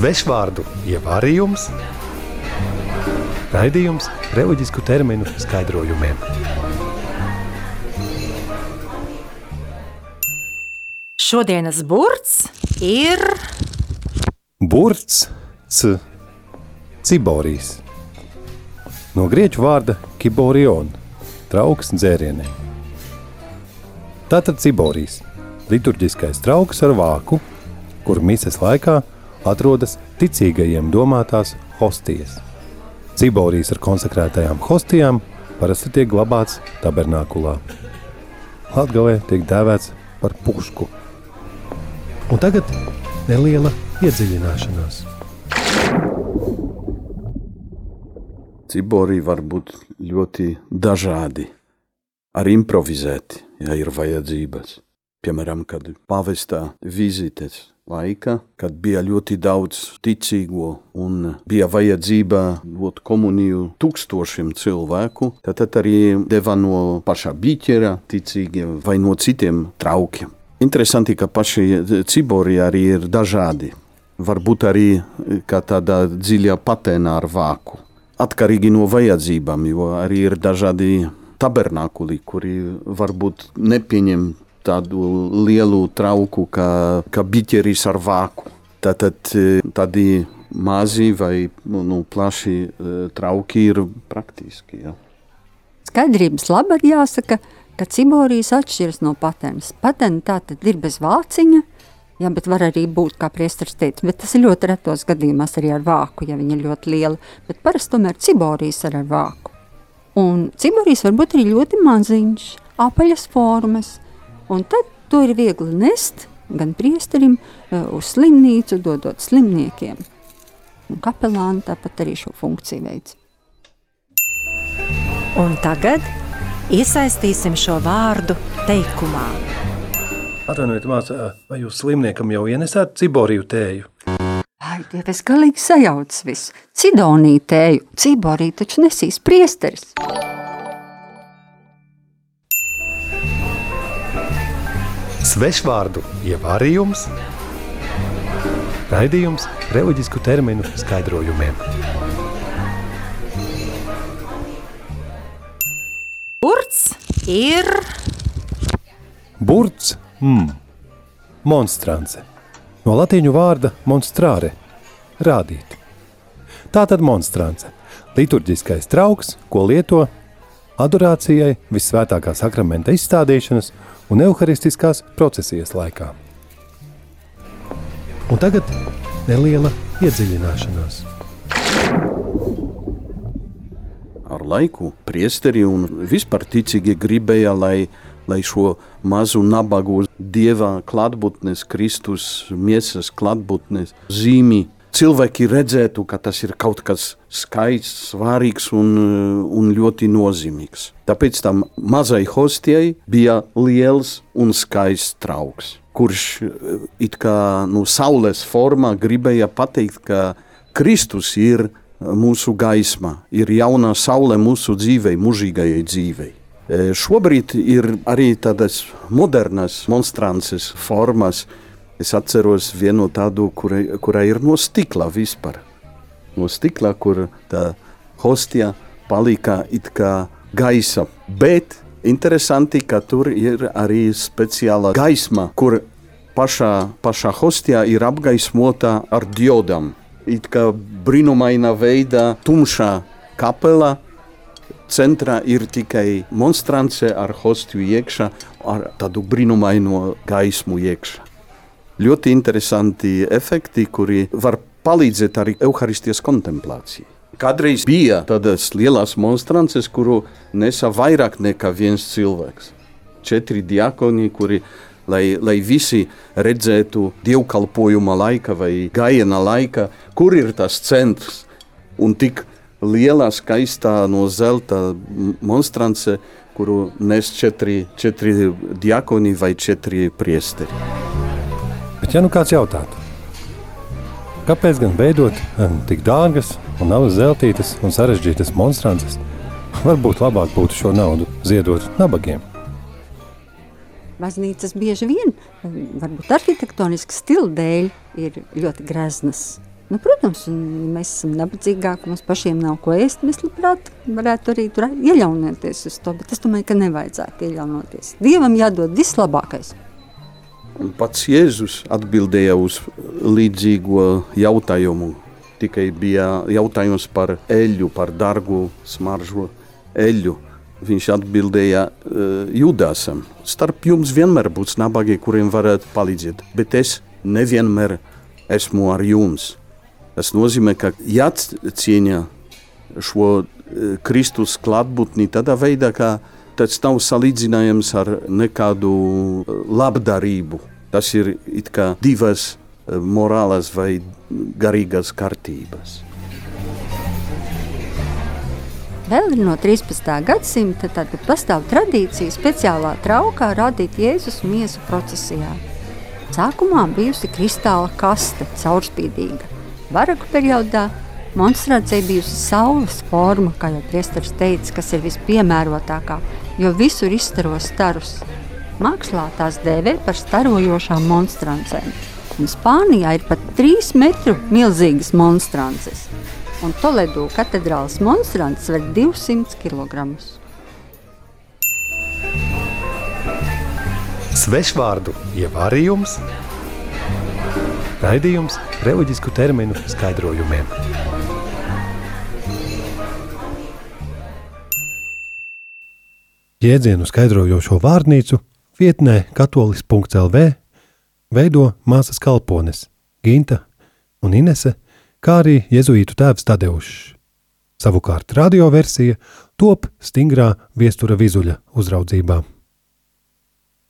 Svešvārdu ievārījums, raidījums reliģisku terminu skaidrojumiem. Šodienas burts ir Burts, c, ciborijas. No grieķu vārda kiborion, trauks dzērienē. Tātad ciborijas – liturģiskais trauks ar vāku, kur mises laikā atrodas ticīgajiem domātās hostijas. Ciborijas ar konsekrētajām hostijām parasti tiek glabāts tabernākulā. Latgalē tiek dēvēts par pušku. Un tagad neliela iedziļināšanās. Cibori var būt ļoti dažādi, arī improvizēti, ja ir vajadzības. Piemēram, kad pavestā vizītes laika, kad bija ļoti daudz ticīgo un bija vajadzība dot komuniju tūkstošiem cilvēku, tad, tad arī deva no paša biķera ticīgiem vai no citiem traukiem. Interesanti, ka paši cibori arī ir dažādi. Varbūt arī kā tāda dziļa patēna ar vāku. Atkarīgi no vajadzībām, jo arī ir dažādi tabernākuli, kuri varbūt nepieņem tādu lielu trauku kā, kā biķeris ar vāku. Tātad tādi mazi vai nu, nu, plaši trauki ir praktiski. Ja. Skaidrības labad jāsaka, ka ciborijas atšķiras no patenas. Patena tā tad ir bez vāciņa, Jā, bet var arī būt, kā priesteris teica, bet tas ir ļoti retos gadījumos arī ar vāku, ja viņa ir ļoti liela. Bet parasti tomēr ciborijas ir ar vāku. Un ciborijas var būt arī ļoti maziņš, apaļas formas. Un tad to ir viegli nest gan priesterim uz slimnīcu, dodot slimniekiem. Un kapelāni tāpat arī šo funkciju veids. un tagad iesaistīsim šo vārdu teikumā. Atvainojiet, māsā, vai jūs slimniekam jau ienesāt ciboriju tēju? Ai, Dievs, galīgi sajauc visu. Cidonī tēju, ciborī taču nesīs priesteris. Svešvārdu ievārījums, raidījums reliģisku terminu skaidrojumiem. Burts ir Burts, mm, monstrance. No latīņu vārda monstrāre – rādīt. Tā tad monstrance – liturģiskais trauks, ko lieto adorācijai, visvētākā sakramenta izstādīšanas un evharistiskās procesijas laikā. Un tagad neliela iedziļināšanās. Ar laiku priesteri un vispār ticīgie gribēja, lai, lai šo mazu nabagu dieva klātbūtnes, Kristus miesas klātbūtnes zīmi cilvēki redzētu, ka tas ir kaut kas skaists, svarīgs un, un ļoti nozīmīgs. Tāpēc tam mazai hostijai bija liels un skaists trauks, kurš it kā no saules formā gribēja pateikt, ka Kristus ir mūsu gaisma, ir jauna saule mūsu dzīvei, mūžīgajai dzīvei. Šobrīd ir arī tādas modernas monstrances formas, Es atceros vienu tādu, kurai, kurai ir no stikla vispār. No stikla, kur tā hostija palika it kā gaisa. Bet interesanti, ka tur ir arī speciāla gaisma, kur pašā, pašā hostijā ir apgaismota ar diodam. It kā brīnumaina veidā tumšā kapela. Centrā ir tikai monstrance ar hostiju iekšā, ar tādu brīnumaino gaismu iekšā ļoti interesanti efekti, kuri var palīdzēt arī evaharistijas kontemplācijai. Kādreiz bija tādas lielas monstrances, kuru nesa vairāk nekā viens cilvēks. Četri diakoni, kuri, lai, lai visi redzētu dievkalpojuma laika vai gājiena laika, kur ir tas centrs. Un tik liela, skaistā no zelta monstrance, kuru nes četri, četri diakoni vai četri priesteri. Bet, ja nu kāds jautātu, kāpēc gan veidot um, tik dārgas un nav zeltītas un sarežģītas monstrances, varbūt labāk būtu šo naudu ziedot nabagiem. Baznīcas bieži vien, varbūt arhitektoniski stila dēļ, ir ļoti greznas. Nu, protams, mēs esam nabadzīgāki, mums pašiem nav ko ēst. Mēs labprāt varētu arī tur iejaunēties uz to, bet es domāju, ka nevajadzētu iejaunoties. Dievam jādod vislabākais. Pats Jēzus atbildēja uz līdzīgo jautājumu. Tikai bija jautājums par eļļu, par dārgu, smaržu eļļu. Viņš atbildēja uh, Judasam: Starp jums vienmēr būs nabagie, kuriem varētu palīdzēt, bet es nevienmēr esmu ar jums. Tas nozīmē, ka jācieņa šo uh, Kristus klātbūtni tādā veidā, ka tas nav salīdzinājams ar nekādu labdarību. Tas ir divas morālas vai garīgas kārtības. Vēl ir no 13. gadsimta tad pastāv tradīcija speciālā traukā radīt Jēzus miesu procesijā. Sākumā bijusi kristāla kaste, caurspīdīga. Baraku periodā monstrācija bijusi saules forma, kā jau priesteris teica, kas ir vispiemērotākā, jo visur izstaro starus. Mākslā tās dēvē par starojošām monstrancēm. Un Spānijā ir pat 3 metru milzīgas monstrances un Toledo katedrāles monstrants sver 200 kg. Svešvārdu ievārījums, raidījums reliģisku terminu skaidrojumiem. Jēdzienu skaidrojošo vārnīcu vietnē katolis.lv veido māsas kalpones Ginta un Inese – kā arī jēzuītu tēvs Tadeušs. Savukārt radioversija top stingrā viestura vizuļa uzraudzībā.